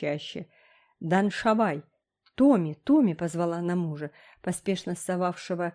чаще. «Даншавай!» «Томи, Томи!» – позвала она мужа, поспешно совавшего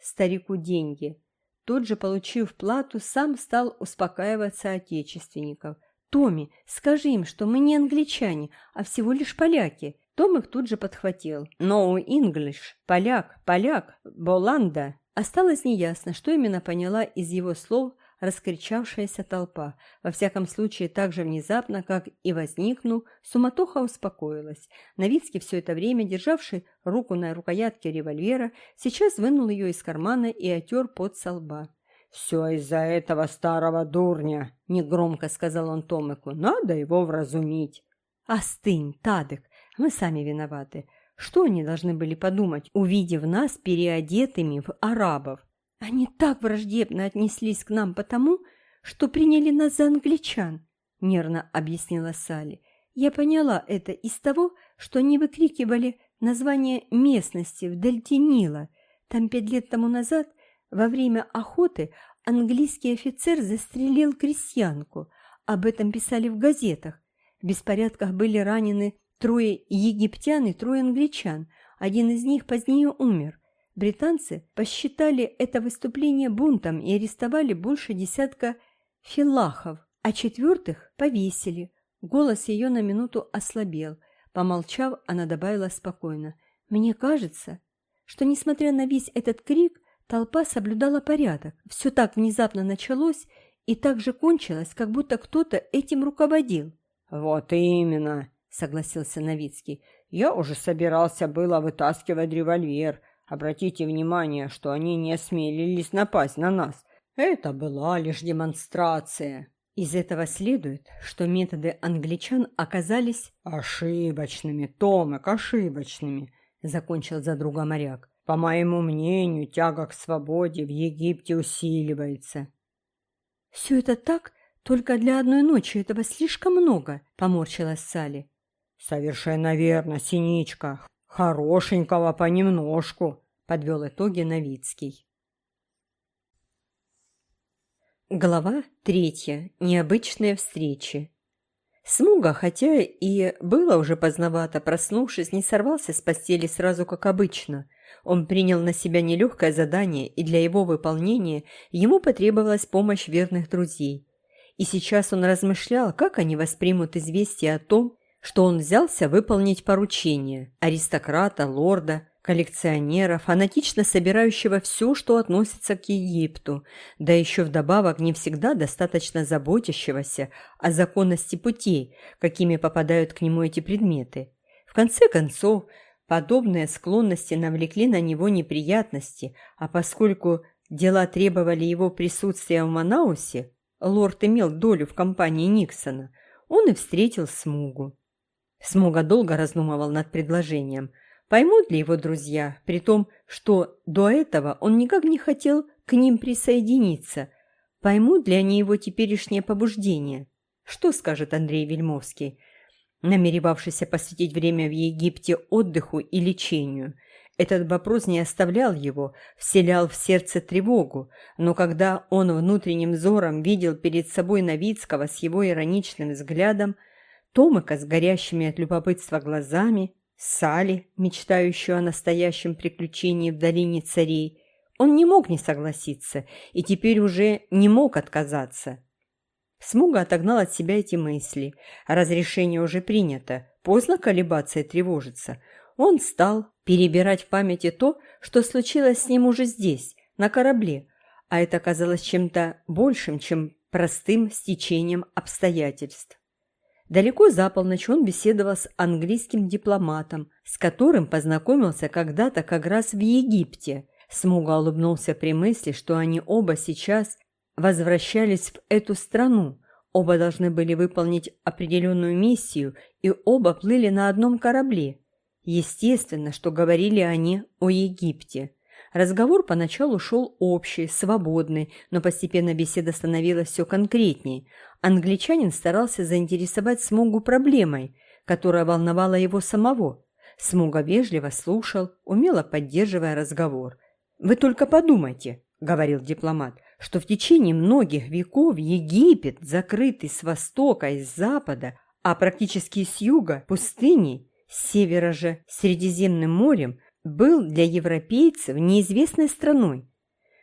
старику деньги. Тот же, получив плату, сам стал успокаиваться отечественников. «Томи, скажи им, что мы не англичане, а всего лишь поляки». Том их тут же подхватил. «No English, поляк, поляк, Боланда». Осталось неясно, что именно поняла из его слов – раскричавшаяся толпа. Во всяком случае, так же внезапно, как и возникнув, суматоха успокоилась. Новицкий, все это время державший руку на рукоятке револьвера, сейчас вынул ее из кармана и отер под со лба. «Все из-за этого старого дурня», — негромко сказал он Томику. «Надо его вразумить». «Остынь, Тадек, мы сами виноваты. Что они должны были подумать, увидев нас переодетыми в арабов? Они так враждебно отнеслись к нам потому, что приняли нас за англичан, нервно объяснила Салли. Я поняла это из того, что они выкрикивали название местности в дельте Нила. Там пять лет тому назад, во время охоты, английский офицер застрелил крестьянку. Об этом писали в газетах. В беспорядках были ранены трое египтян и трое англичан. Один из них позднее умер. Британцы посчитали это выступление бунтом и арестовали больше десятка филахов, а четвертых повесили. Голос ее на минуту ослабел. Помолчав, она добавила спокойно. «Мне кажется, что, несмотря на весь этот крик, толпа соблюдала порядок. Все так внезапно началось и так же кончилось, как будто кто-то этим руководил». «Вот именно», — согласился Новицкий. «Я уже собирался было вытаскивать револьвер, Обратите внимание, что они не осмелились напасть на нас. Это была лишь демонстрация. Из этого следует, что методы англичан оказались ошибочными, Томек, ошибочными, закончил за друга моряк. По моему мнению, тяга к свободе в Египте усиливается. Все это так, только для одной ночи этого слишком много, поморщилась Салли. Совершенно верно, Синичка. Хорошенького понемножку, подвел итоги Новицкий. Глава третья. Необычные встречи. Смуга, хотя и было уже поздновато, проснувшись, не сорвался с постели сразу, как обычно. Он принял на себя нелегкое задание, и для его выполнения ему потребовалась помощь верных друзей. И сейчас он размышлял, как они воспримут известие о том, что он взялся выполнить поручение аристократа, лорда, коллекционера, фанатично собирающего все, что относится к Египту, да еще вдобавок не всегда достаточно заботящегося о законности путей, какими попадают к нему эти предметы. В конце концов, подобные склонности навлекли на него неприятности, а поскольку дела требовали его присутствия в Манаусе, лорд имел долю в компании Никсона, он и встретил Смугу. Смуга долго раздумывал над предложением. Поймут ли его друзья, при том, что до этого он никак не хотел к ним присоединиться? Поймут ли они его теперешнее побуждение? Что скажет Андрей Вельмовский, намеревавшийся посвятить время в Египте отдыху и лечению? Этот вопрос не оставлял его, вселял в сердце тревогу, но когда он внутренним взором видел перед собой Новицкого с его ироничным взглядом, Томака с горящими от любопытства глазами, Сали, мечтающую о настоящем приключении в долине царей. Он не мог не согласиться и теперь уже не мог отказаться. Смуга отогнал от себя эти мысли. Разрешение уже принято. Поздно колебаться и тревожиться. Он стал перебирать в памяти то, что случилось с ним уже здесь, на корабле, а это казалось чем-то большим, чем простым стечением обстоятельств. Далеко за полночь он беседовал с английским дипломатом, с которым познакомился когда-то как раз в Египте. Смуга улыбнулся при мысли, что они оба сейчас возвращались в эту страну, оба должны были выполнить определенную миссию и оба плыли на одном корабле. Естественно, что говорили они о Египте. Разговор поначалу шел общий, свободный, но постепенно беседа становилась все конкретнее. Англичанин старался заинтересовать Смугу проблемой, которая волновала его самого. Смуга вежливо слушал, умело поддерживая разговор. «Вы только подумайте», — говорил дипломат, что в течение многих веков Египет, закрытый с востока и с запада, а практически с юга – пустыней, с севера же – Средиземным морем, был для европейцев неизвестной страной.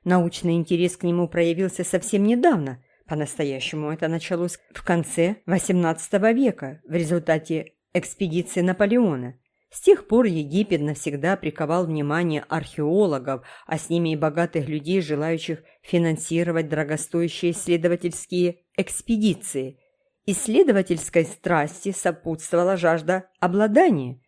Научный интерес к нему проявился совсем недавно. По-настоящему это началось в конце XVIII века в результате экспедиции Наполеона. С тех пор Египет навсегда приковал внимание археологов, а с ними и богатых людей, желающих финансировать дорогостоящие исследовательские экспедиции. Исследовательской страсти сопутствовала жажда обладания.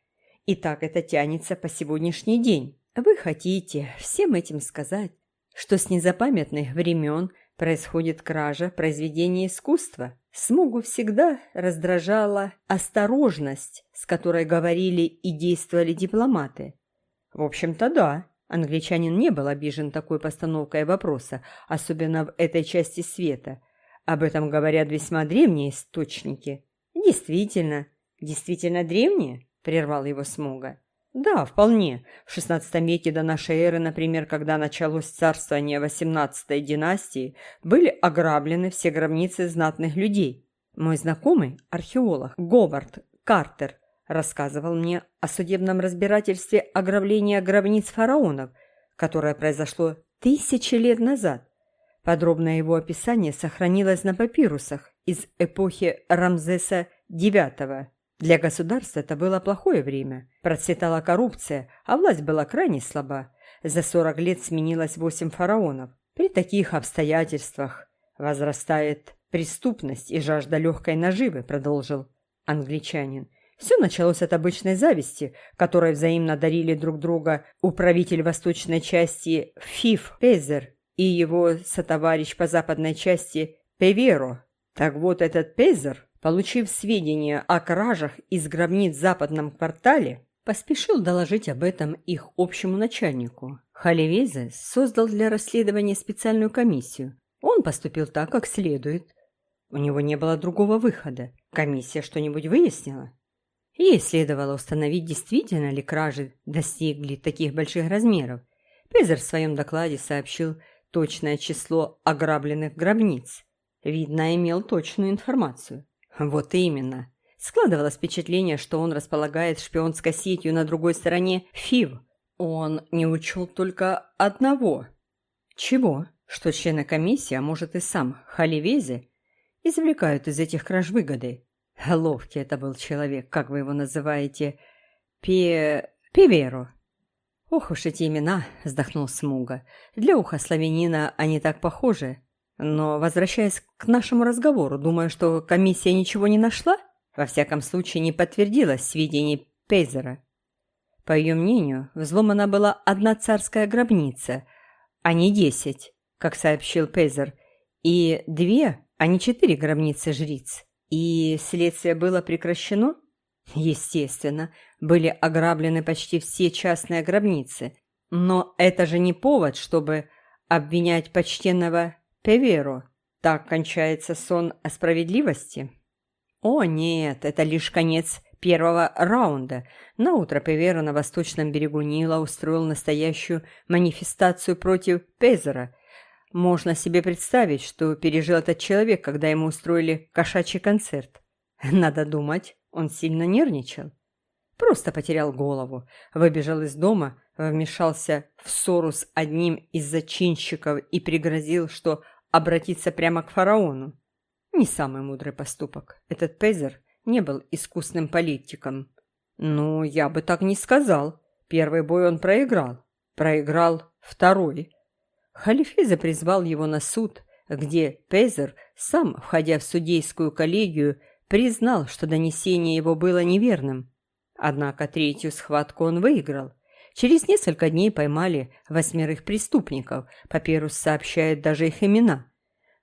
И так это тянется по сегодняшний день. Вы хотите всем этим сказать, что с незапамятных времен происходит кража произведений искусства? Смугу всегда раздражала осторожность, с которой говорили и действовали дипломаты. В общем-то, да. Англичанин не был обижен такой постановкой вопроса, особенно в этой части света. Об этом говорят весьма древние источники. Действительно, действительно древние, прервал его Смуга. Да, вполне. В XVI веке до нашей эры, например, когда началось царствование XVIII династии, были ограблены все гробницы знатных людей. Мой знакомый, археолог Говард Картер, рассказывал мне о судебном разбирательстве ограбления гробниц фараонов, которое произошло тысячи лет назад. Подробное его описание сохранилось на папирусах из эпохи Рамзеса IX для государства это было плохое время. Процветала коррупция, а власть была крайне слаба. За 40 лет сменилось 8 фараонов. При таких обстоятельствах возрастает преступность и жажда легкой наживы, продолжил англичанин. Все началось от обычной зависти, которой взаимно дарили друг друга управитель восточной части Фиф Пезер и его сотоварищ по западной части Певеро. Так вот этот Пезер получив сведения о кражах из гробниц в западном квартале, поспешил доложить об этом их общему начальнику. Халивезе создал для расследования специальную комиссию. Он поступил так, как следует. У него не было другого выхода. Комиссия что-нибудь выяснила? Ей следовало установить, действительно ли кражи достигли таких больших размеров. Пезер в своем докладе сообщил точное число ограбленных гробниц. Видно, имел точную информацию. Вот именно. Складывалось впечатление, что он располагает шпионской сетью на другой стороне ФИВ. Он не учел только одного. Чего? Что члены комиссии, а может и сам Халивези, извлекают из этих краж выгоды. Ловкий это был человек, как вы его называете, Пе... Певеро. Ох уж эти имена, вздохнул Смуга. Для уха славянина они так похожи. Но, возвращаясь к нашему разговору, думаю, что комиссия ничего не нашла? Во всяком случае, не подтвердила сведений Пейзера. По ее мнению, взломана была одна царская гробница, а не десять, как сообщил Пейзер, и две, а не четыре гробницы жриц. И следствие было прекращено? Естественно, были ограблены почти все частные гробницы. Но это же не повод, чтобы обвинять почтенного Певеро, так кончается сон о справедливости? О нет, это лишь конец первого раунда. На утро Певеро на восточном берегу Нила устроил настоящую манифестацию против Пезера. Можно себе представить, что пережил этот человек, когда ему устроили кошачий концерт. Надо думать, он сильно нервничал. Просто потерял голову, выбежал из дома, вмешался в ссору с одним из зачинщиков и пригрозил, что обратиться прямо к фараону. Не самый мудрый поступок. Этот Пезер не был искусным политиком. Ну, я бы так не сказал. Первый бой он проиграл. Проиграл второй. Халифеза призвал его на суд, где Пезер, сам, входя в судейскую коллегию, признал, что донесение его было неверным. Однако третью схватку он выиграл. Через несколько дней поймали восьмерых преступников, Папирус сообщает даже их имена.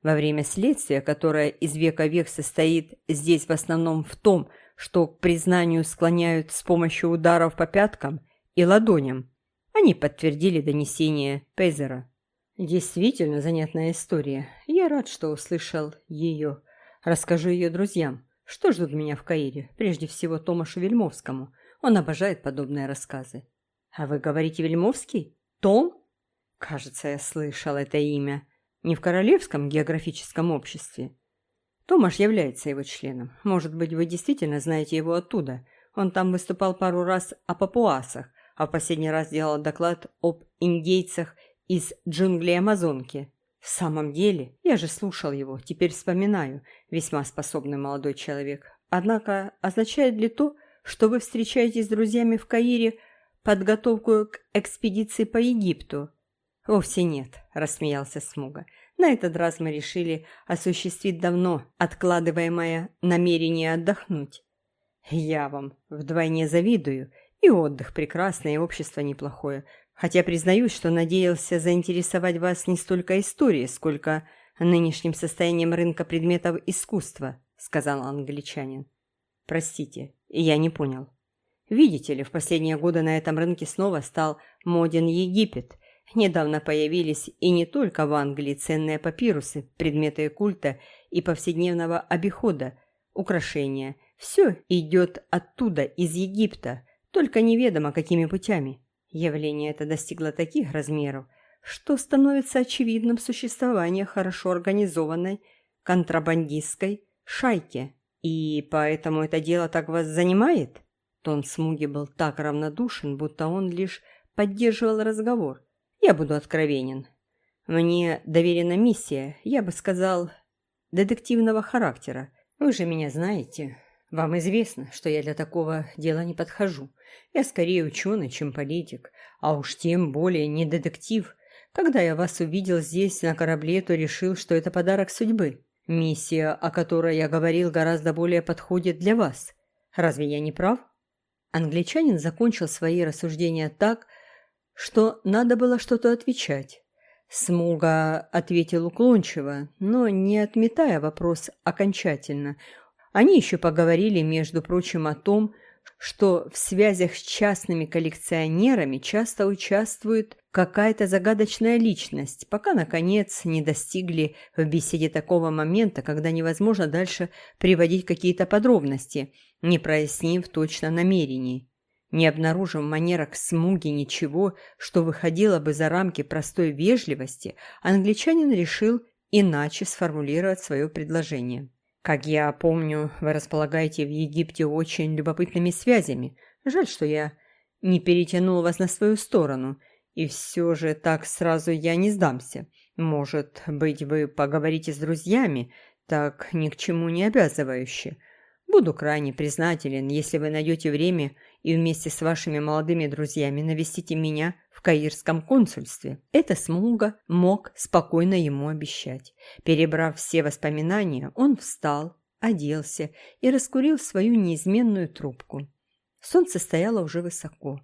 Во время следствия, которое из века век состоит здесь в основном в том, что к признанию склоняют с помощью ударов по пяткам и ладоням, они подтвердили донесение Пейзера. Действительно занятная история. Я рад, что услышал ее. Расскажу ее друзьям. Что ждут меня в Каире? Прежде всего Томашу Вельмовскому. Он обожает подобные рассказы. «А вы говорите Вельмовский? Том?» «Кажется, я слышал это имя. Не в Королевском географическом обществе?» Томаш является его членом. Может быть, вы действительно знаете его оттуда. Он там выступал пару раз о папуасах, а в последний раз делал доклад об индейцах из джунглей Амазонки. В самом деле, я же слушал его, теперь вспоминаю, весьма способный молодой человек. Однако, означает ли то, что вы встречаетесь с друзьями в Каире подготовку к экспедиции по Египту? Вовсе нет, рассмеялся Смуга. На этот раз мы решили осуществить давно откладываемое намерение отдохнуть. Я вам вдвойне завидую, и отдых прекрасный, и общество неплохое. Хотя признаюсь, что надеялся заинтересовать вас не столько историей, сколько нынешним состоянием рынка предметов искусства, сказал англичанин. Простите, я не понял. Видите ли, в последние годы на этом рынке снова стал моден Египет – Недавно появились и не только в Англии ценные папирусы, предметы культа и повседневного обихода, украшения. Все идет оттуда, из Египта, только неведомо какими путями. Явление это достигло таких размеров, что становится очевидным существование хорошо организованной контрабандистской шайки. И поэтому это дело так вас занимает? Тон Смуги был так равнодушен, будто он лишь поддерживал разговор. Я буду откровенен. Мне доверена миссия, я бы сказал, детективного характера. Вы же меня знаете. Вам известно, что я для такого дела не подхожу. Я скорее ученый, чем политик, а уж тем более не детектив. Когда я вас увидел здесь на корабле, то решил, что это подарок судьбы. Миссия, о которой я говорил, гораздо более подходит для вас. Разве я не прав? Англичанин закончил свои рассуждения так, что надо было что-то отвечать. Смуга ответил уклончиво, но не отметая вопрос окончательно. Они еще поговорили, между прочим, о том, что в связях с частными коллекционерами часто участвует какая-то загадочная личность, пока, наконец, не достигли в беседе такого момента, когда невозможно дальше приводить какие-то подробности, не прояснив точно намерений. Не обнаружив в манерах Смуги ничего, что выходило бы за рамки простой вежливости, англичанин решил иначе сформулировать свое предложение. «Как я помню, вы располагаете в Египте очень любопытными связями. Жаль, что я не перетянул вас на свою сторону, и все же так сразу я не сдамся. Может быть, вы поговорите с друзьями, так ни к чему не обязывающе. Буду крайне признателен, если вы найдете время и вместе с вашими молодыми друзьями навестите меня в Каирском консульстве. Это Смуга мог спокойно ему обещать. Перебрав все воспоминания, он встал, оделся и раскурил свою неизменную трубку. Солнце стояло уже высоко.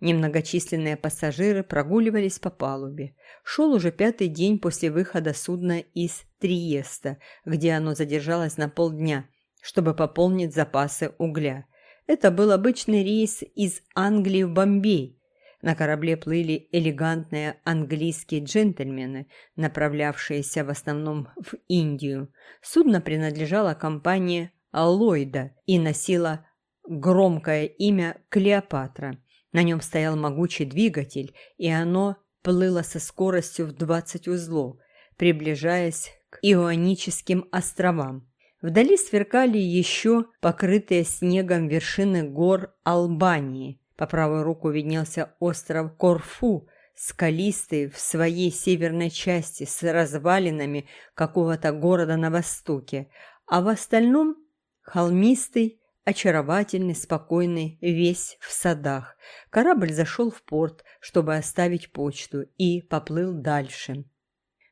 Немногочисленные пассажиры прогуливались по палубе. Шел уже пятый день после выхода судна из Триеста, где оно задержалось на полдня, чтобы пополнить запасы угля. Это был обычный рейс из Англии в Бомбей. На корабле плыли элегантные английские джентльмены, направлявшиеся в основном в Индию. Судно принадлежало компании Ллойда и носило громкое имя Клеопатра. На нем стоял могучий двигатель, и оно плыло со скоростью в 20 узлов, приближаясь к Ионическим островам. Вдали сверкали еще покрытые снегом вершины гор Албании. По правую руку виднелся остров Корфу, скалистый в своей северной части с развалинами какого-то города на востоке, а в остальном холмистый, очаровательный, спокойный, весь в садах. Корабль зашел в порт, чтобы оставить почту, и поплыл дальше.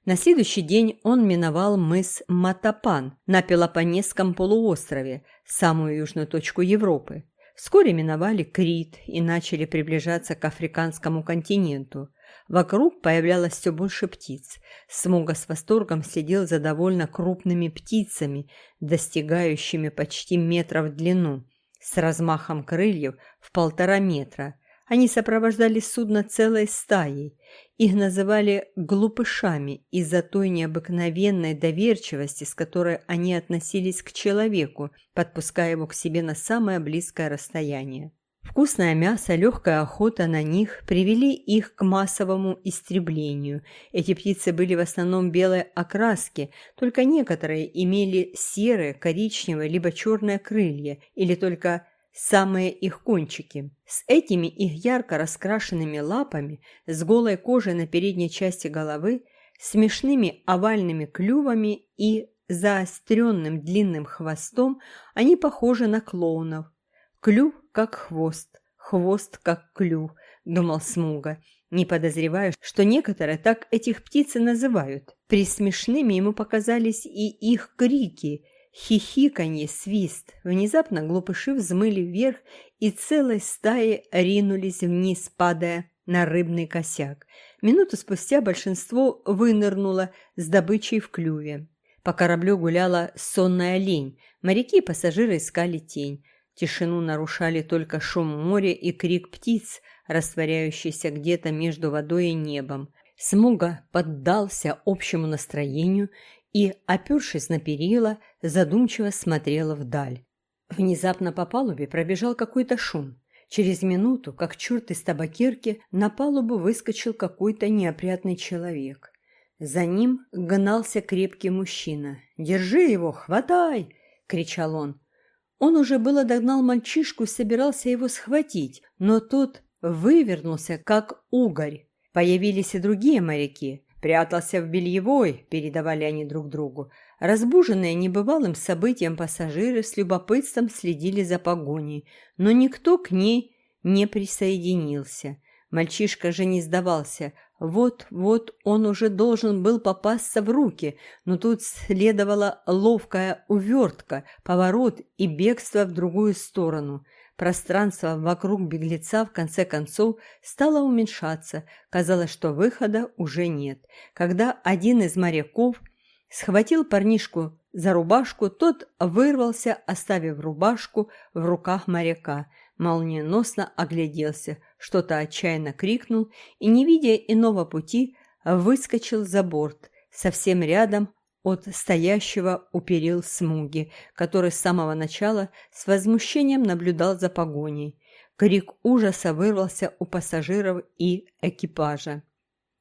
На следующий день он миновал мыс Матапан на Пелопонесском полуострове, самую южную точку Европы. Вскоре миновали Крит и начали приближаться к африканскому континенту. Вокруг появлялось все больше птиц. Смуга с восторгом следил за довольно крупными птицами, достигающими почти метра в длину, с размахом крыльев в полтора метра. Они сопровождали судно целой стаей. Их называли «глупышами» из-за той необыкновенной доверчивости, с которой они относились к человеку, подпуская его к себе на самое близкое расстояние. Вкусное мясо, легкая охота на них привели их к массовому истреблению. Эти птицы были в основном белой окраски, только некоторые имели серые, коричневые либо черные крылья или только самые их кончики. С этими их ярко раскрашенными лапами, с голой кожей на передней части головы, смешными овальными клювами и заостренным длинным хвостом они похожи на клоунов. Клюв как хвост, хвост как клюв, думал Смуга, не подозревая, что некоторые так этих птиц и называют. Присмешными ему показались и их крики, хихиканье, свист. Внезапно глупыши взмыли вверх и целой стаей ринулись вниз, падая на рыбный косяк. Минуту спустя большинство вынырнуло с добычей в клюве. По кораблю гуляла сонная лень. Моряки и пассажиры искали тень. Тишину нарушали только шум моря и крик птиц, растворяющийся где-то между водой и небом. Смуга поддался общему настроению и, опершись на перила, задумчиво смотрела вдаль. Внезапно по палубе пробежал какой-то шум. Через минуту, как черт из табакерки, на палубу выскочил какой-то неопрятный человек. За ним гнался крепкий мужчина. «Держи его, хватай!» — кричал он. Он уже было догнал мальчишку и собирался его схватить, но тот вывернулся, как угорь. Появились и другие моряки. «Прятался в бельевой», – передавали они друг другу. Разбуженные небывалым событием пассажиры с любопытством следили за погоней, но никто к ней не присоединился. Мальчишка же не сдавался. Вот-вот он уже должен был попасться в руки, но тут следовала ловкая увертка, поворот и бегство в другую сторону. Пространство вокруг беглеца в конце концов стало уменьшаться. Казалось, что выхода уже нет. Когда один из моряков схватил парнишку за рубашку, тот вырвался, оставив рубашку в руках моряка – молниеносно огляделся, что-то отчаянно крикнул и, не видя иного пути, выскочил за борт, совсем рядом от стоящего у перил смуги, который с самого начала с возмущением наблюдал за погоней. Крик ужаса вырвался у пассажиров и экипажа.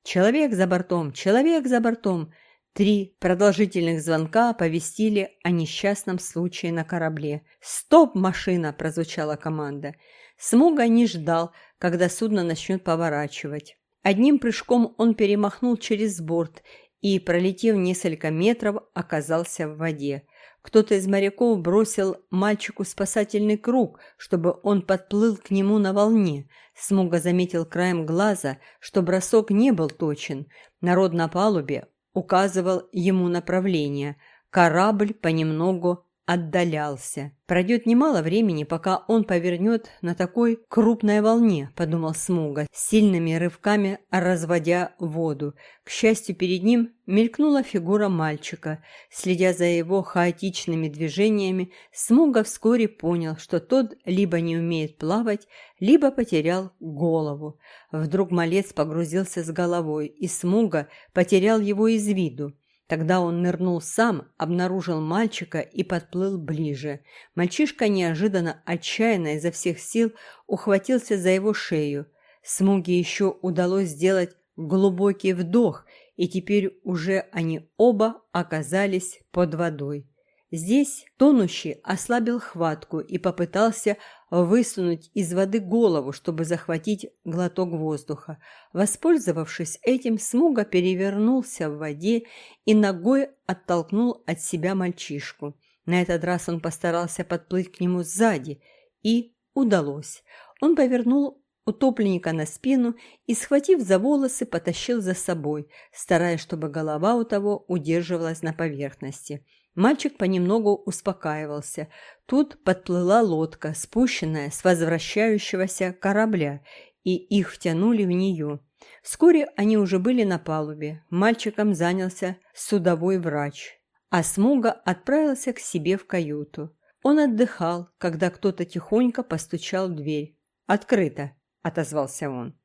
«Человек за бортом! Человек за бортом!» Три продолжительных звонка оповестили о несчастном случае на корабле. «Стоп, машина!» – прозвучала команда. Смуга не ждал, когда судно начнет поворачивать. Одним прыжком он перемахнул через борт и, пролетев несколько метров, оказался в воде. Кто-то из моряков бросил мальчику спасательный круг, чтобы он подплыл к нему на волне. Смуга заметил краем глаза, что бросок не был точен. Народ на палубе указывал ему направление. Корабль понемногу отдалялся. Пройдет немало времени, пока он повернет на такой крупной волне, подумал Смуга, сильными рывками разводя воду. К счастью, перед ним мелькнула фигура мальчика. Следя за его хаотичными движениями, Смуга вскоре понял, что тот либо не умеет плавать, либо потерял голову. Вдруг малец погрузился с головой, и Смуга потерял его из виду. Тогда он нырнул сам, обнаружил мальчика и подплыл ближе. Мальчишка неожиданно, отчаянно изо всех сил ухватился за его шею. Смуге еще удалось сделать глубокий вдох, и теперь уже они оба оказались под водой. Здесь тонущий ослабил хватку и попытался высунуть из воды голову, чтобы захватить глоток воздуха. Воспользовавшись этим, Смуга перевернулся в воде и ногой оттолкнул от себя мальчишку. На этот раз он постарался подплыть к нему сзади, и удалось. Он повернул утопленника на спину и, схватив за волосы, потащил за собой, стараясь, чтобы голова у того удерживалась на поверхности. Мальчик понемногу успокаивался. Тут подплыла лодка, спущенная с возвращающегося корабля, и их втянули в нее. Вскоре они уже были на палубе. Мальчиком занялся судовой врач, а Смуга отправился к себе в каюту. Он отдыхал, когда кто-то тихонько постучал в дверь. «Открыто», — отозвался он.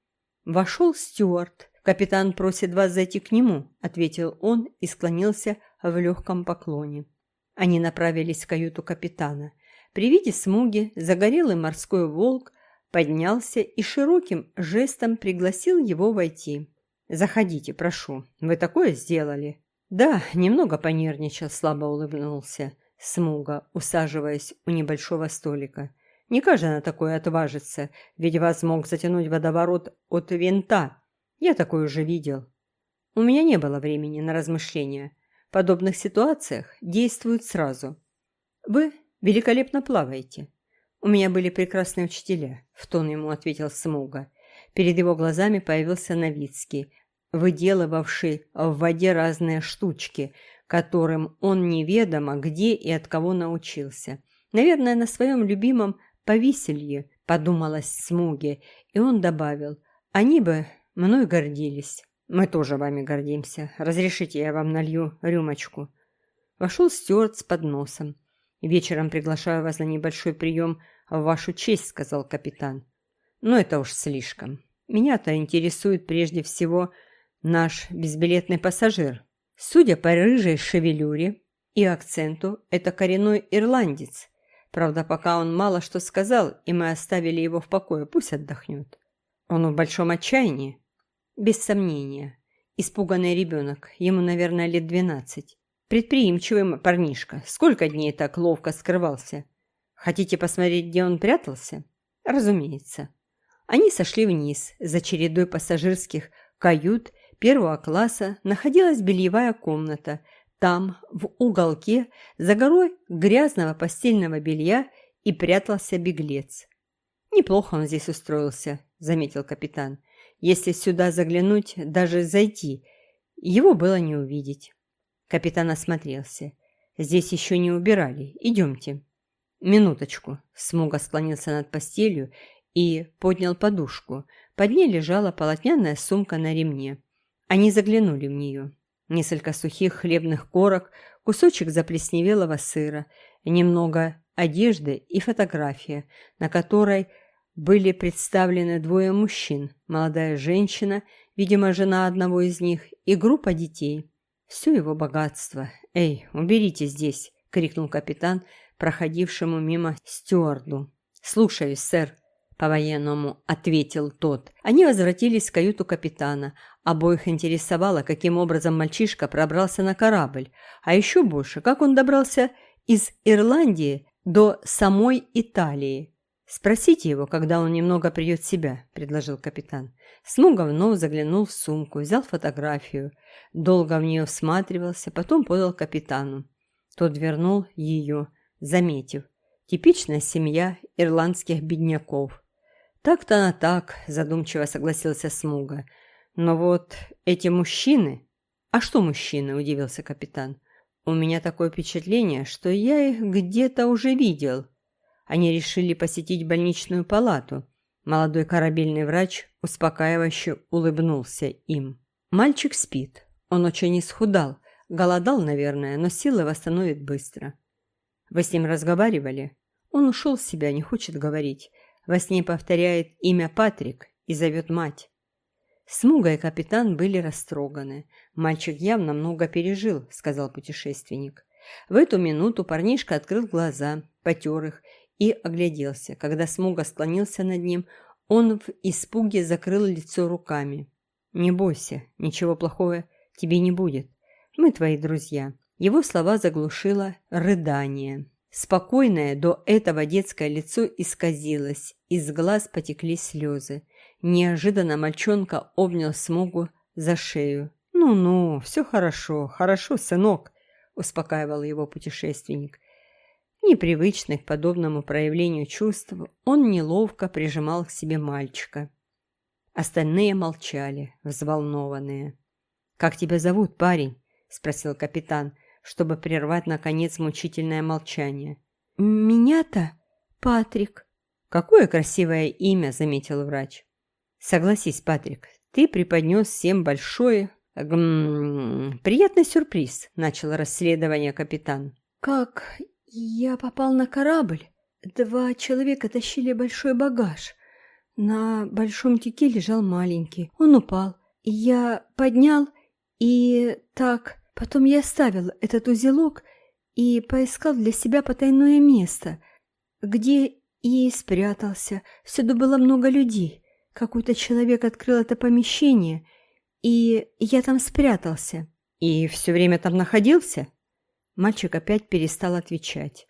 Вошел Стюарт. «Капитан просит вас зайти к нему», — ответил он и склонился в легком поклоне. Они направились в каюту капитана. При виде смуги загорелый морской волк поднялся и широким жестом пригласил его войти. «Заходите, прошу. Вы такое сделали?» «Да, немного понервничал», – слабо улыбнулся Смуга, усаживаясь у небольшого столика. «Не каждый на такое отважится, ведь вас мог затянуть водоворот от винта. Я такое уже видел. У меня не было времени на размышления. В подобных ситуациях действуют сразу. Вы великолепно плаваете. У меня были прекрасные учителя», – в тон ему ответил Смуга. Перед его глазами появился Новицкий, выделывавший в воде разные штучки, которым он неведомо где и от кого научился. Наверное, на своем любимом повиселье, подумалось Смуге, и он добавил, они бы мной гордились. Мы тоже вами гордимся. Разрешите, я вам налью рюмочку. Вошел Стюарт с подносом. Вечером приглашаю вас на небольшой прием в вашу честь, сказал капитан. Но это уж слишком. Меня-то интересует прежде всего наш безбилетный пассажир. Судя по рыжей шевелюре и акценту, это коренной ирландец. Правда, пока он мало что сказал, и мы оставили его в покое, пусть отдохнет. Он в большом отчаянии? Без сомнения. Испуганный ребенок, ему, наверное, лет двенадцать. Предприимчивый парнишка, сколько дней так ловко скрывался. Хотите посмотреть, где он прятался? Разумеется. Они сошли вниз. За чередой пассажирских кают первого класса находилась бельевая комната. Там, в уголке, за горой грязного постельного белья и прятался беглец. «Неплохо он здесь устроился», — заметил капитан. «Если сюда заглянуть, даже зайти, его было не увидеть». Капитан осмотрелся. «Здесь еще не убирали. Идемте». «Минуточку». Смуга склонился над постелью и поднял подушку. Под ней лежала полотняная сумка на ремне. Они заглянули в нее. Несколько сухих хлебных корок, кусочек заплесневелого сыра, немного одежды и фотография, на которой были представлены двое мужчин, молодая женщина, видимо, жена одного из них, и группа детей. Все его богатство. «Эй, уберите здесь!» — крикнул капитан, проходившему мимо стюарду. «Слушаюсь, сэр», — по-военному ответил тот. Они возвратились в каюту капитана. Обоих интересовало, каким образом мальчишка пробрался на корабль, а еще больше, как он добрался из Ирландии до самой Италии. «Спросите его, когда он немного придет в себя», – предложил капитан. Смуга вновь заглянул в сумку, взял фотографию, долго в нее всматривался, потом подал капитану. Тот вернул ее, заметив. Типичная семья ирландских бедняков. «Так-то на так», – задумчиво согласился Смуга. «Но вот эти мужчины...» «А что мужчины?» – удивился капитан. «У меня такое впечатление, что я их где-то уже видел». Они решили посетить больничную палату. Молодой корабельный врач успокаивающе улыбнулся им. Мальчик спит. Он очень исхудал. Голодал, наверное, но силы восстановит быстро. Вы с ним разговаривали? Он ушел в себя, не хочет говорить. Во сне повторяет имя Патрик и зовет мать. Смуга и капитан были растроганы. «Мальчик явно много пережил», — сказал путешественник. В эту минуту парнишка открыл глаза, потер их и огляделся. Когда Смуга склонился над ним, он в испуге закрыл лицо руками. «Не бойся, ничего плохого тебе не будет. Мы твои друзья». Его слова заглушило рыдание. Спокойное до этого детское лицо исказилось, из глаз потекли слезы. Неожиданно мальчонка обнял Смугу за шею. «Ну-ну, все хорошо, хорошо, сынок», – успокаивал его путешественник. Непривычный к подобному проявлению чувств, он неловко прижимал к себе мальчика. Остальные молчали, взволнованные. «Как тебя зовут, парень?» – спросил капитан, чтобы прервать, наконец, мучительное молчание. «Меня-то Патрик». «Какое красивое имя!» – заметил врач. «Согласись, Патрик, ты преподнес всем большой... Гм, приятный сюрприз», – начал расследование капитан. «Как я попал на корабль. Два человека тащили большой багаж. На большом тюке лежал маленький. Он упал. Я поднял и так... Потом я оставил этот узелок и поискал для себя потайное место, где и спрятался. Всюду было много людей. Какой-то человек открыл это помещение, и я там спрятался. И все время там находился? Мальчик опять перестал отвечать.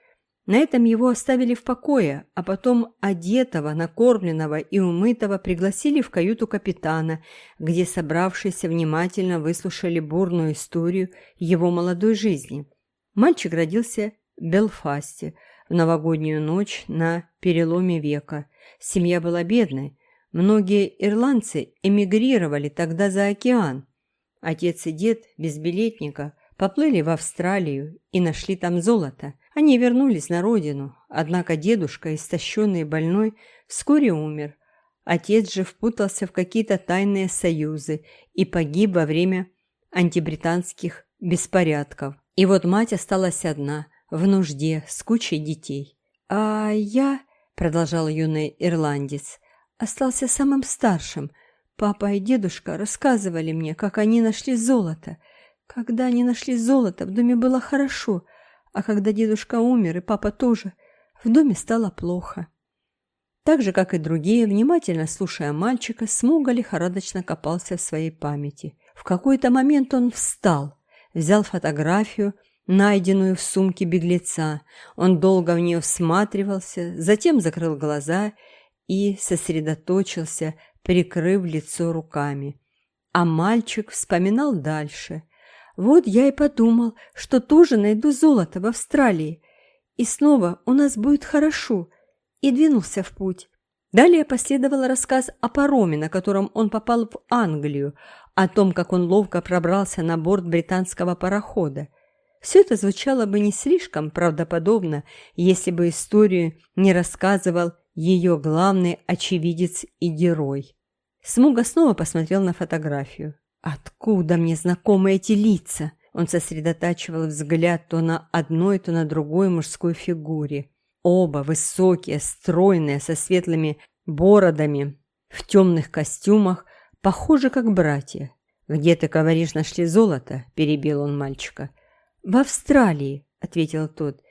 На этом его оставили в покое, а потом одетого, накормленного и умытого пригласили в каюту капитана, где собравшиеся внимательно выслушали бурную историю его молодой жизни. Мальчик родился в Белфасте в новогоднюю ночь на переломе века. Семья была бедной. Многие ирландцы эмигрировали тогда за океан. Отец и дед без билетника поплыли в Австралию и нашли там золото – они вернулись на родину, однако дедушка, истощенный и больной, вскоре умер. Отец же впутался в какие-то тайные союзы и погиб во время антибританских беспорядков. И вот мать осталась одна, в нужде, с кучей детей. «А я», — продолжал юный ирландец, — «остался самым старшим. Папа и дедушка рассказывали мне, как они нашли золото. Когда они нашли золото, в доме было хорошо — а когда дедушка умер, и папа тоже, в доме стало плохо. Так же, как и другие, внимательно слушая мальчика, Смуга лихорадочно копался в своей памяти. В какой-то момент он встал, взял фотографию, найденную в сумке беглеца. Он долго в нее всматривался, затем закрыл глаза и сосредоточился, прикрыв лицо руками. А мальчик вспоминал дальше – вот я и подумал, что тоже найду золото в Австралии. И снова у нас будет хорошо. И двинулся в путь. Далее последовал рассказ о пароме, на котором он попал в Англию, о том, как он ловко пробрался на борт британского парохода. Все это звучало бы не слишком правдоподобно, если бы историю не рассказывал ее главный очевидец и герой. Смуга снова посмотрел на фотографию. Откуда мне знакомы эти лица? Он сосредотачивал взгляд то на одной, то на другой мужской фигуре. Оба высокие, стройные, со светлыми бородами, в темных костюмах, похожи как братья. «Где ты, говоришь, нашли золото?» – перебил он мальчика. «В Австралии», – ответил тот.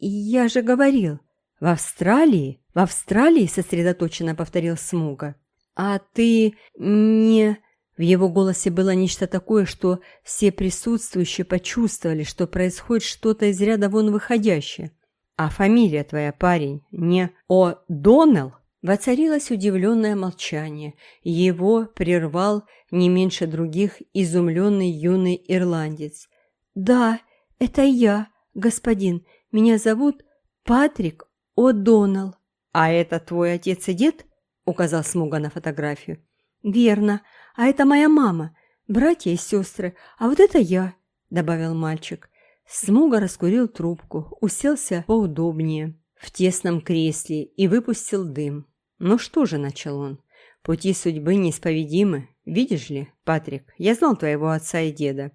«Я же говорил». «В Австралии? В Австралии?» – сосредоточенно повторил Смуга. «А ты не...» В его голосе было нечто такое, что все присутствующие почувствовали, что происходит что-то из ряда вон выходящее. «А фамилия твоя, парень, не О'Доннелл?» Воцарилось удивленное молчание. Его прервал не меньше других изумленный юный ирландец. «Да, это я, господин. Меня зовут Патрик О'Доннелл». «А это твой отец и дед?» — указал Смуга на фотографию. «Верно а это моя мама, братья и сестры, а вот это я», — добавил мальчик. Смуга раскурил трубку, уселся поудобнее в тесном кресле и выпустил дым. «Ну что же», — начал он, — «пути судьбы неисповедимы. Видишь ли, Патрик, я знал твоего отца и деда.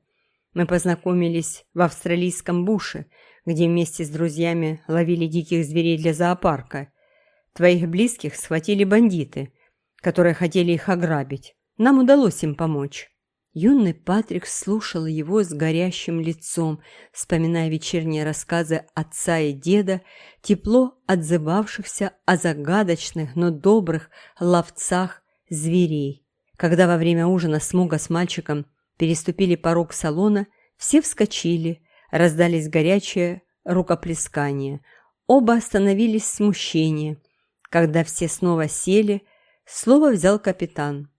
Мы познакомились в австралийском буше, где вместе с друзьями ловили диких зверей для зоопарка. Твоих близких схватили бандиты, которые хотели их ограбить. Нам удалось им помочь». Юный Патрик слушал его с горящим лицом, вспоминая вечерние рассказы отца и деда, тепло отзывавшихся о загадочных, но добрых ловцах зверей. Когда во время ужина Смуга с мальчиком переступили порог салона, все вскочили, раздались горячие рукоплескания. Оба остановились в смущении. Когда все снова сели, слово взял капитан.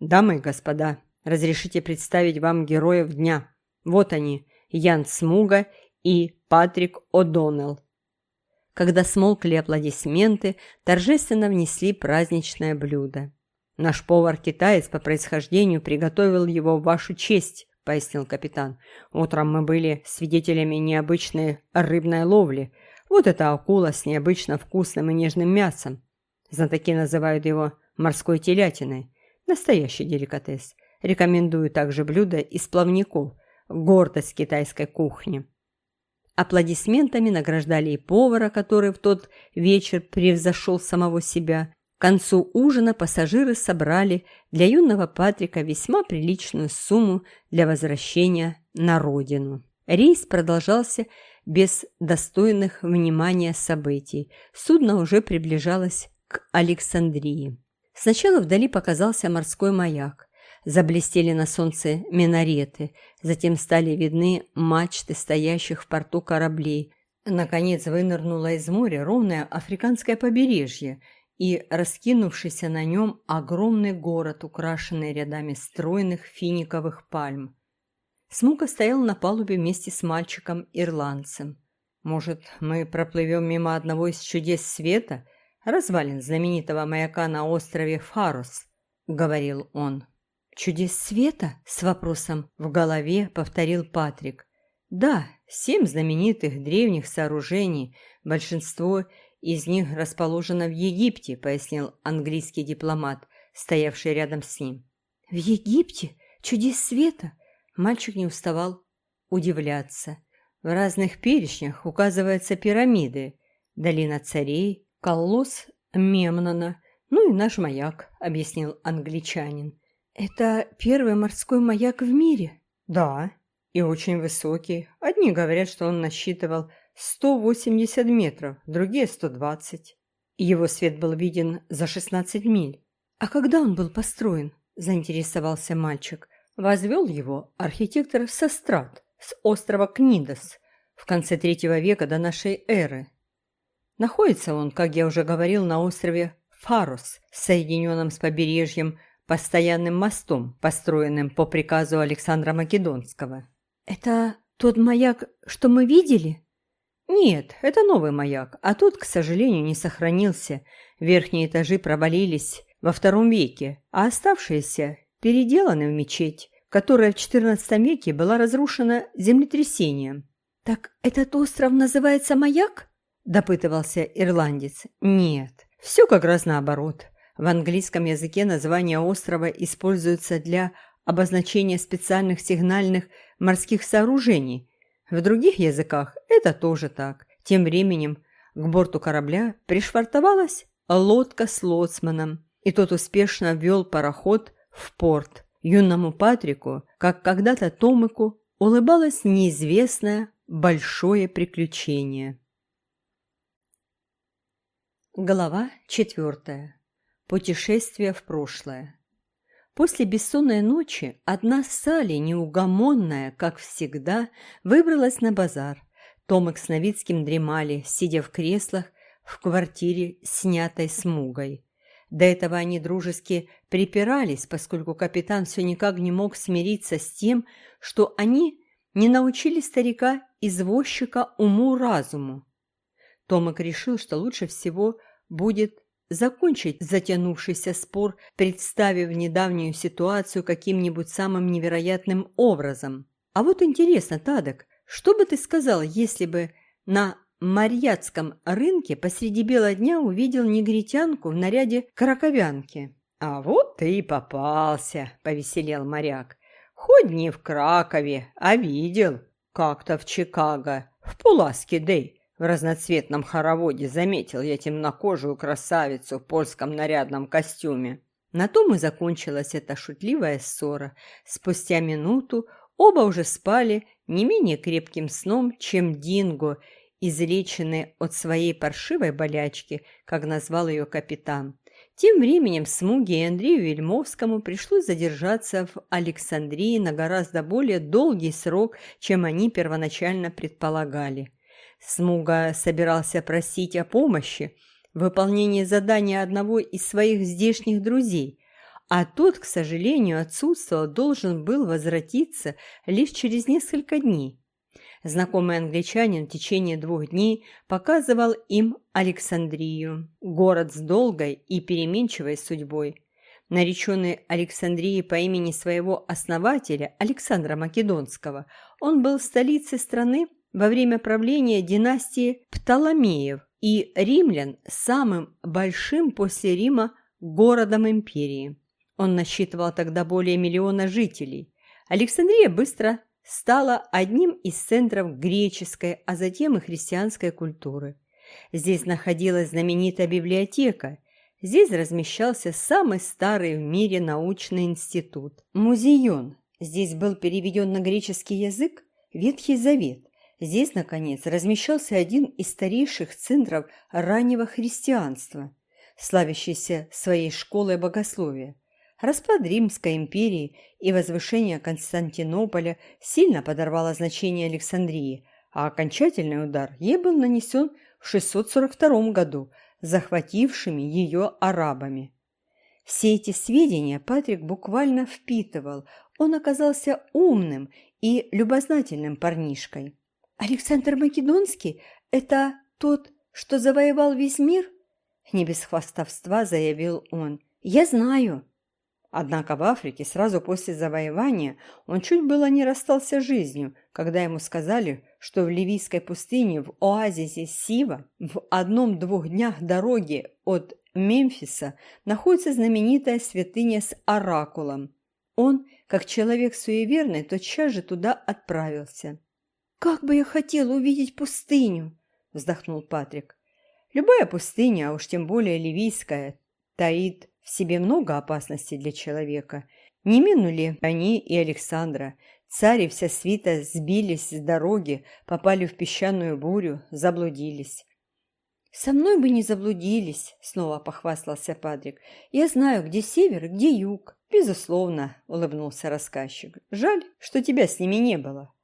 «Дамы и господа, разрешите представить вам героев дня. Вот они, Ян Смуга и Патрик О'Доннелл». Когда смолкли аплодисменты, торжественно внесли праздничное блюдо. «Наш повар-китаец по происхождению приготовил его в вашу честь», — пояснил капитан. «Утром мы были свидетелями необычной рыбной ловли. Вот эта акула с необычно вкусным и нежным мясом. Знатоки называют его морской телятиной. Настоящий деликатес. Рекомендую также блюдо из плавников. Гордость китайской кухни. Аплодисментами награждали и повара, который в тот вечер превзошел самого себя. К концу ужина пассажиры собрали для юного Патрика весьма приличную сумму для возвращения на родину. Рейс продолжался без достойных внимания событий. Судно уже приближалось к Александрии. Сначала вдали показался морской маяк. Заблестели на солнце минареты, затем стали видны мачты стоящих в порту кораблей. Наконец вынырнуло из моря ровное африканское побережье и раскинувшийся на нем огромный город, украшенный рядами стройных финиковых пальм. Смука стоял на палубе вместе с мальчиком-ирландцем. «Может, мы проплывем мимо одного из чудес света, развалин знаменитого маяка на острове Фарус?» — говорил он. «Чудес света?» — с вопросом в голове повторил Патрик. «Да, семь знаменитых древних сооружений, большинство из них расположено в Египте», — пояснил английский дипломат, стоявший рядом с ним. «В Египте? Чудес света? Мальчик не уставал удивляться. В разных перечнях указываются пирамиды, долина царей, колосс Мемнона, ну и наш маяк, объяснил англичанин. Это первый морской маяк в мире? Да, и очень высокий. Одни говорят, что он насчитывал 180 метров, другие 120. Его свет был виден за 16 миль. А когда он был построен? заинтересовался мальчик. Возвел его архитектор Сострат с острова Книдос в конце третьего века до нашей эры. Находится он, как я уже говорил, на острове Фарус, соединенном с побережьем постоянным мостом, построенным по приказу Александра Македонского. «Это тот маяк, что мы видели?» «Нет, это новый маяк, а тот, к сожалению, не сохранился. Верхние этажи провалились во втором веке, а оставшиеся переделаны в мечеть, которая в XIV веке была разрушена землетрясением. «Так этот остров называется Маяк?» – допытывался ирландец. «Нет, все как раз наоборот. В английском языке название острова используется для обозначения специальных сигнальных морских сооружений. В других языках это тоже так. Тем временем к борту корабля пришвартовалась лодка с лоцманом, и тот успешно вел пароход в порт. Юному Патрику, как когда-то Томику, улыбалось неизвестное большое приключение. Глава четвертая. Путешествие в прошлое. После бессонной ночи одна Салли, неугомонная, как всегда, выбралась на базар. Томик с Новицким дремали, сидя в креслах в квартире, снятой смугой. До этого они дружески припирались, поскольку капитан все никак не мог смириться с тем, что они не научили старика-извозчика уму-разуму. Томик решил, что лучше всего будет закончить затянувшийся спор, представив недавнюю ситуацию каким-нибудь самым невероятным образом. А вот интересно, Тадок, что бы ты сказал, если бы на Марьятском рынке посреди бела дня увидел негритянку в наряде краковянки. «А вот ты и попался», — повеселел моряк. «Хоть не в Кракове, а видел как-то в Чикаго, в Пуласке Дэй. В разноцветном хороводе заметил я темнокожую красавицу в польском нарядном костюме». На том и закончилась эта шутливая ссора. Спустя минуту оба уже спали не менее крепким сном, чем Динго, излеченный от своей паршивой болячки, как назвал ее капитан. Тем временем Смуге и Андрею Вельмовскому пришлось задержаться в Александрии на гораздо более долгий срок, чем они первоначально предполагали. Смуга собирался просить о помощи в выполнении задания одного из своих здешних друзей, а тот, к сожалению, отсутствовал, должен был возвратиться лишь через несколько дней. Знакомый англичанин в течение двух дней показывал им Александрию, город с долгой и переменчивой судьбой. Нареченный Александрией по имени своего основателя Александра Македонского, он был столицей страны во время правления династии Птоломеев и римлян самым большим после Рима городом империи. Он насчитывал тогда более миллиона жителей. Александрия быстро стала одним из центров греческой, а затем и христианской культуры. Здесь находилась знаменитая библиотека, здесь размещался самый старый в мире научный институт – Музеон. Здесь был переведен на греческий язык Ветхий Завет. Здесь, наконец, размещался один из старейших центров раннего христианства, славящийся своей школой богословия. Распад Римской империи и возвышение Константинополя сильно подорвало значение Александрии, а окончательный удар ей был нанесен в 642 году захватившими ее арабами. Все эти сведения Патрик буквально впитывал. Он оказался умным и любознательным парнишкой. «Александр Македонский – это тот, что завоевал весь мир?» Не без хвастовства заявил он. «Я знаю». Однако в Африке сразу после завоевания он чуть было не расстался с жизнью, когда ему сказали, что в Ливийской пустыне в оазисе Сива в одном-двух днях дороги от Мемфиса находится знаменитая святыня с оракулом. Он, как человек суеверный, тотчас же туда отправился. «Как бы я хотел увидеть пустыню!» – вздохнул Патрик. «Любая пустыня, а уж тем более ливийская, таит в себе много опасностей для человека. Не минули они и Александра. Царь и вся свита сбились с дороги, попали в песчаную бурю, заблудились. «Со мной бы не заблудились», — снова похвастался Патрик. «Я знаю, где север, где юг». «Безусловно», — улыбнулся рассказчик. «Жаль, что тебя с ними не было».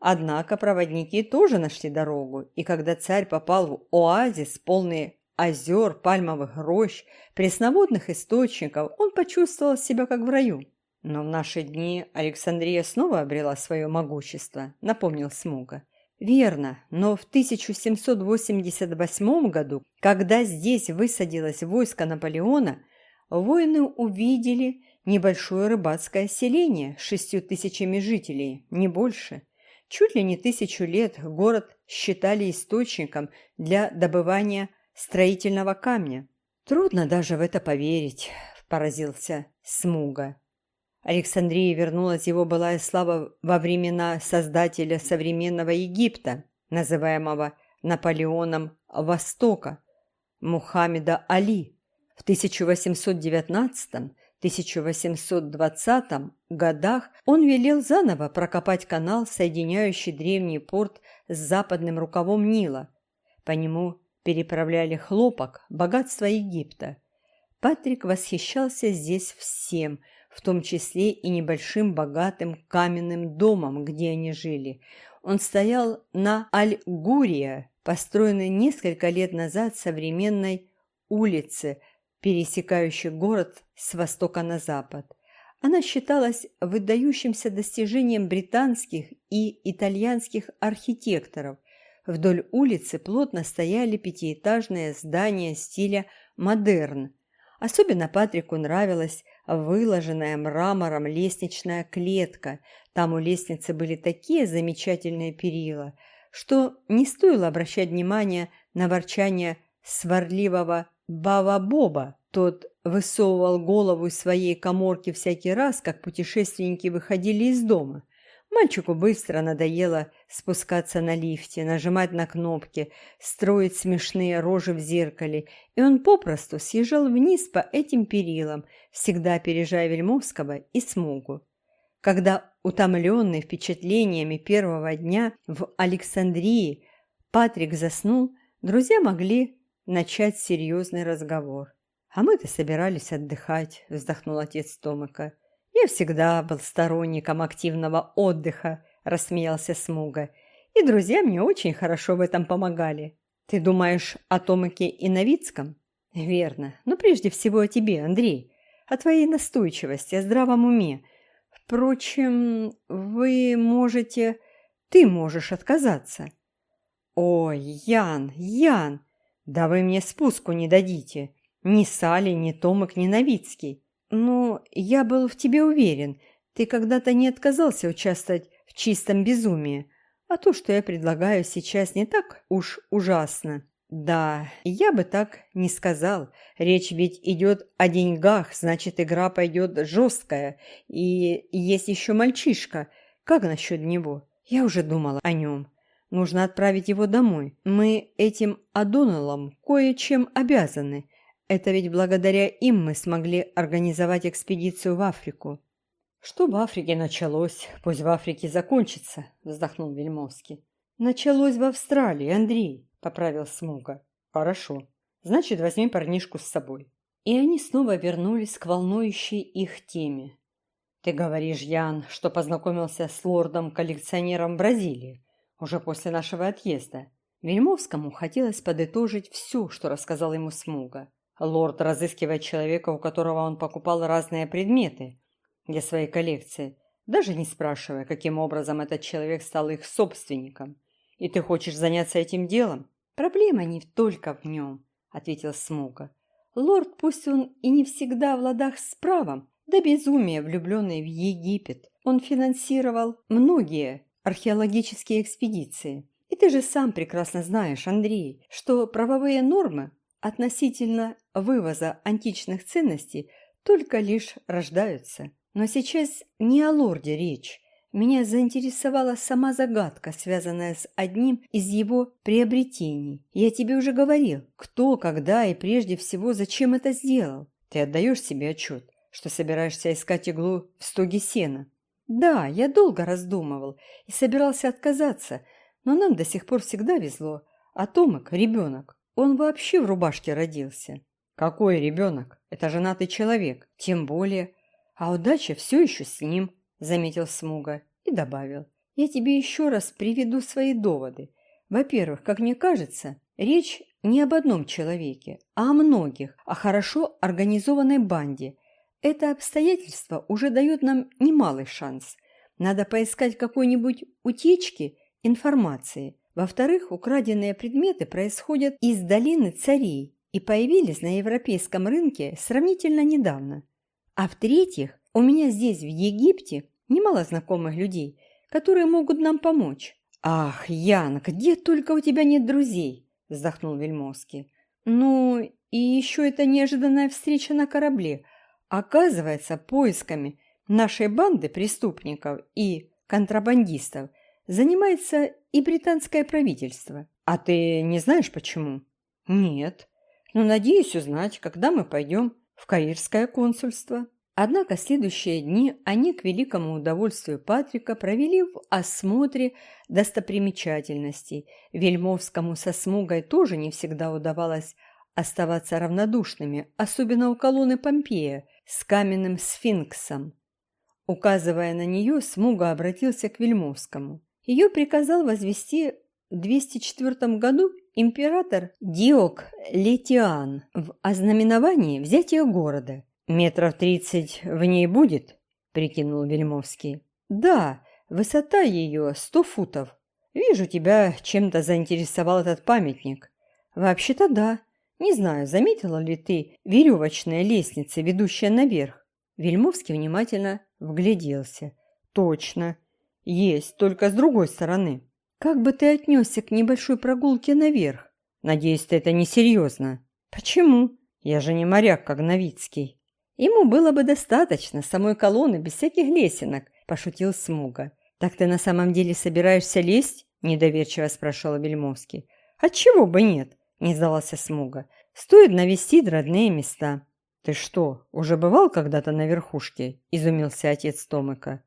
Однако проводники тоже нашли дорогу, и когда царь попал в оазис, полный озер, пальмовых рощ, пресноводных источников, он почувствовал себя как в раю. Но в наши дни Александрия снова обрела свое могущество, напомнил Смуга. Верно, но в 1788 году, когда здесь высадилось войско Наполеона, воины увидели небольшое рыбацкое селение с шестью тысячами жителей, не больше. Чуть ли не тысячу лет город считали источником для добывания строительного камня. Трудно даже в это поверить, поразился Смуга. Александрии вернулась его былая слава во времена создателя современного Египта, называемого Наполеоном Востока, Мухаммеда Али. В 1819-1820 годах он велел заново прокопать канал, соединяющий древний порт с западным рукавом Нила. По нему переправляли хлопок, богатство Египта. Патрик восхищался здесь всем – в том числе и небольшим богатым каменным домом, где они жили. Он стоял на Аль-Гурия, построенной несколько лет назад современной улице, пересекающей город с востока на запад. Она считалась выдающимся достижением британских и итальянских архитекторов. Вдоль улицы плотно стояли пятиэтажные здания стиля модерн. Особенно Патрику нравилась выложенная мрамором лестничная клетка. Там у лестницы были такие замечательные перила, что не стоило обращать внимание на ворчание сварливого Бава-Боба. Тот высовывал голову из своей коморки всякий раз, как путешественники выходили из дома. Мальчику быстро надоело спускаться на лифте, нажимать на кнопки, строить смешные рожи в зеркале, и он попросту съезжал вниз по этим перилам, всегда опережая Вельмовского и Смугу. Когда, утомленный впечатлениями первого дня в Александрии, Патрик заснул, друзья могли начать серьезный разговор. «А мы-то собирались отдыхать», – вздохнул отец Томыка. «Я всегда был сторонником активного отдыха», – рассмеялся Смуга. «И друзья мне очень хорошо в этом помогали. Ты думаешь о Томике и Новицком?» «Верно. Но прежде всего о тебе, Андрей. О твоей настойчивости, о здравом уме. Впрочем, вы можете... Ты можешь отказаться». «Ой, Ян, Ян, да вы мне спуску не дадите. Ни Сали, ни Томик, ни Новицкий. «Ну, я был в тебе уверен. Ты когда-то не отказался участвовать в чистом безумии. А то, что я предлагаю сейчас, не так уж ужасно». «Да, я бы так не сказал. Речь ведь идет о деньгах, значит, игра пойдет жесткая. И есть еще мальчишка. Как насчет него? Я уже думала о нем. Нужно отправить его домой. Мы этим Адоналом кое-чем обязаны. Это ведь благодаря им мы смогли организовать экспедицию в Африку. Что в Африке началось, пусть в Африке закончится, вздохнул Вельмовский. «Началось в Австралии, Андрей», — поправил Смуга. «Хорошо. Значит, возьми парнишку с собой». И они снова вернулись к волнующей их теме. «Ты говоришь, Ян, что познакомился с лордом-коллекционером Бразилии уже после нашего отъезда?» Вельмовскому хотелось подытожить все, что рассказал ему Смуга. Лорд разыскивает человека, у которого он покупал разные предметы для своей коллекции, даже не спрашивая, каким образом этот человек стал их собственником. И ты хочешь заняться этим делом? Проблема не только в нем, ответил Смуга. Лорд, пусть он и не всегда в ладах с правом, до безумия влюбленный в Египет. Он финансировал многие археологические экспедиции. И ты же сам прекрасно знаешь, Андрей, что правовые нормы относительно вывоза античных ценностей только лишь рождаются. Но сейчас не о лорде речь. Меня заинтересовала сама загадка, связанная с одним из его приобретений. Я тебе уже говорил, кто, когда и прежде всего зачем это сделал. Ты отдаешь себе отчет, что собираешься искать иглу в стоге сена. Да, я долго раздумывал и собирался отказаться, но нам до сих пор всегда везло. А Томик – ребенок. Он вообще в рубашке родился. Какой ребенок? Это женатый человек. Тем более. А удача все еще с ним, заметил Смуга и добавил. Я тебе еще раз приведу свои доводы. Во-первых, как мне кажется, речь не об одном человеке, а о многих, о хорошо организованной банде, это обстоятельство уже дает нам немалый шанс. Надо поискать какой-нибудь утечки информации. Во-вторых, украденные предметы происходят из долины царей и появились на европейском рынке сравнительно недавно. А в-третьих, у меня здесь, в Египте, немало знакомых людей, которые могут нам помочь. «Ах, Ян, где только у тебя нет друзей!» – вздохнул Вельмовский. «Ну, и еще эта неожиданная встреча на корабле – Оказывается, поисками нашей банды преступников и контрабандистов занимается и британское правительство. А ты не знаешь почему? Нет. Но надеюсь узнать, когда мы пойдем в Каирское консульство. Однако следующие дни они к великому удовольствию Патрика провели в осмотре достопримечательностей. Вельмовскому со Смугой тоже не всегда удавалось оставаться равнодушными, особенно у колонны Помпея с каменным сфинксом. Указывая на нее, Смуга обратился к Вельмовскому. Ее приказал возвести в 204 году император Диок Летиан в ознаменовании взятия города. «Метров тридцать в ней будет?» – прикинул Вельмовский. «Да, высота ее сто футов. Вижу, тебя чем-то заинтересовал этот памятник». «Вообще-то да. Не знаю, заметила ли ты веревочная лестница, ведущая наверх? Вельмовский внимательно вгляделся. Точно. Есть, только с другой стороны. Как бы ты отнесся к небольшой прогулке наверх? Надеюсь, ты это несерьезно. Почему? Я же не моряк, как Новицкий. Ему было бы достаточно самой колонны без всяких лесенок, пошутил Смуга. Так ты на самом деле собираешься лезть? Недоверчиво спрашивал Вельмовский. Отчего бы нет? Не сдавался Смуга. «Стоит навестить родные места». «Ты что, уже бывал когда-то на верхушке?» – изумился отец Томыка.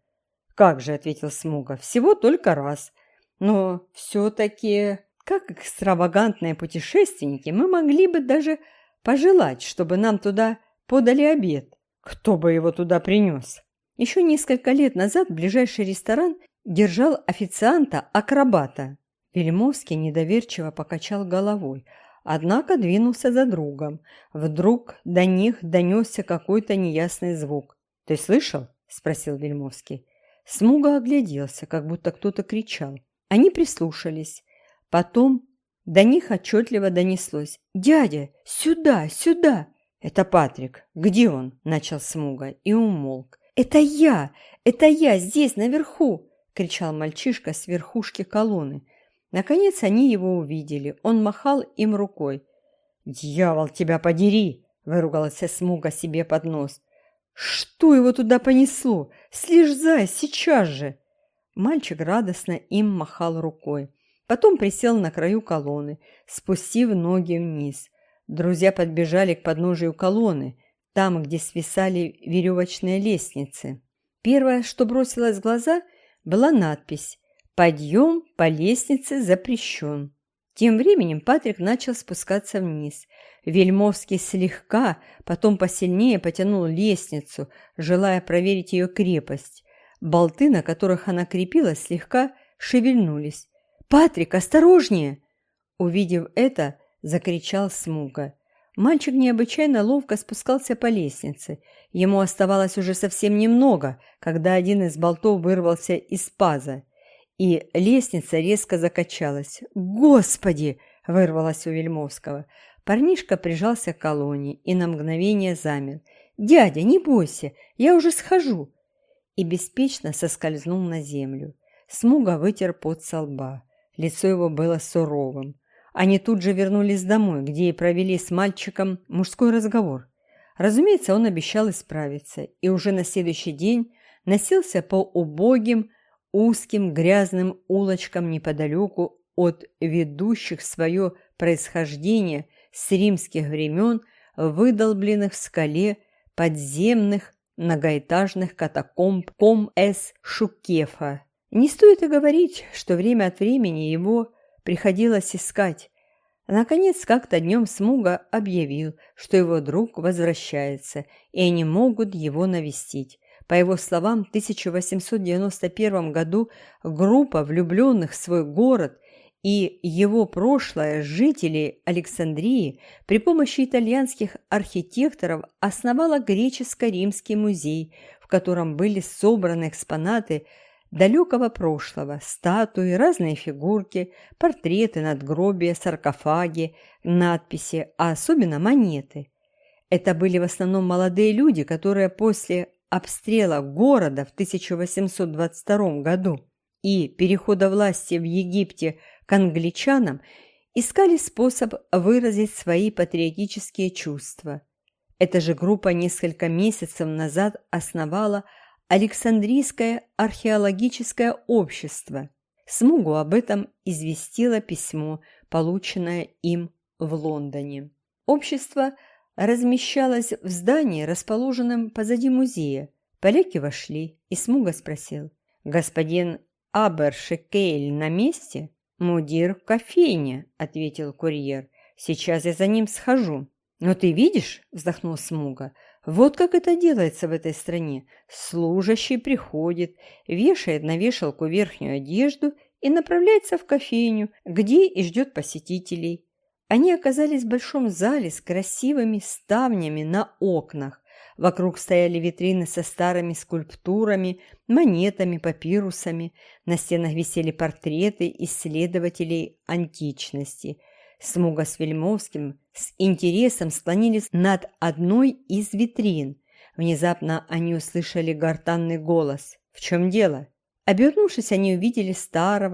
«Как же», – ответил Смуга, – «всего только раз. Но все-таки, как экстравагантные путешественники, мы могли бы даже пожелать, чтобы нам туда подали обед. Кто бы его туда принес?» Еще несколько лет назад ближайший ресторан держал официанта-акробата. Вельмовский недоверчиво покачал головой – однако двинулся за другом. Вдруг до них донесся какой-то неясный звук. «Ты слышал?» – спросил Вельмовский. Смуга огляделся, как будто кто-то кричал. Они прислушались. Потом до них отчетливо донеслось. «Дядя, сюда, сюда!» «Это Патрик. Где он?» – начал Смуга и умолк. «Это я! Это я здесь, наверху!» – кричал мальчишка с верхушки колонны. Наконец они его увидели. Он махал им рукой. «Дьявол, тебя подери!» – выругался Смуга себе под нос. «Что его туда понесло? Слезай сейчас же!» Мальчик радостно им махал рукой. Потом присел на краю колонны, спустив ноги вниз. Друзья подбежали к подножию колонны, там, где свисали веревочные лестницы. Первое, что бросилось в глаза, была надпись Подъем по лестнице запрещен. Тем временем Патрик начал спускаться вниз. Вельмовский слегка, потом посильнее потянул лестницу, желая проверить ее крепость. Болты, на которых она крепилась, слегка шевельнулись. «Патрик, осторожнее!» Увидев это, закричал Смуга. Мальчик необычайно ловко спускался по лестнице. Ему оставалось уже совсем немного, когда один из болтов вырвался из паза и лестница резко закачалась. «Господи!» – вырвалось у Вельмовского. Парнишка прижался к колонне и на мгновение замер. «Дядя, не бойся, я уже схожу!» И беспечно соскользнул на землю. Смуга вытер пот со лба. Лицо его было суровым. Они тут же вернулись домой, где и провели с мальчиком мужской разговор. Разумеется, он обещал исправиться, и уже на следующий день носился по убогим, узким грязным улочкам неподалеку от ведущих свое происхождение с римских времен выдолбленных в скале подземных многоэтажных катакомб Ком-Эс Шукефа. Не стоит и говорить, что время от времени его приходилось искать. Наконец, как-то днем Смуга объявил, что его друг возвращается, и они могут его навестить. По его словам, в 1891 году группа влюбленных в свой город и его прошлое жителей Александрии при помощи итальянских архитекторов основала греческо-римский музей, в котором были собраны экспонаты далекого прошлого, статуи, разные фигурки, портреты, надгробия, саркофаги, надписи, а особенно монеты. Это были в основном молодые люди, которые после обстрела города в 1822 году и перехода власти в Египте к англичанам искали способ выразить свои патриотические чувства. Эта же группа несколько месяцев назад основала Александрийское археологическое общество. Смугу об этом известило письмо, полученное им в Лондоне. Общество – размещалась в здании, расположенном позади музея. Поляки вошли, и Смуга спросил. «Господин Абершекейль на месте?» «Мудир в кофейне», — ответил курьер. «Сейчас я за ним схожу». «Но ты видишь?» — вздохнул Смуга. «Вот как это делается в этой стране. Служащий приходит, вешает на вешалку верхнюю одежду и направляется в кофейню, где и ждет посетителей. Они оказались в большом зале с красивыми ставнями на окнах. Вокруг стояли витрины со старыми скульптурами, монетами, папирусами. На стенах висели портреты исследователей античности. Смуга с Вельмовским с интересом склонились над одной из витрин. Внезапно они услышали гортанный голос. «В чем дело?» Обернувшись, они увидели старого,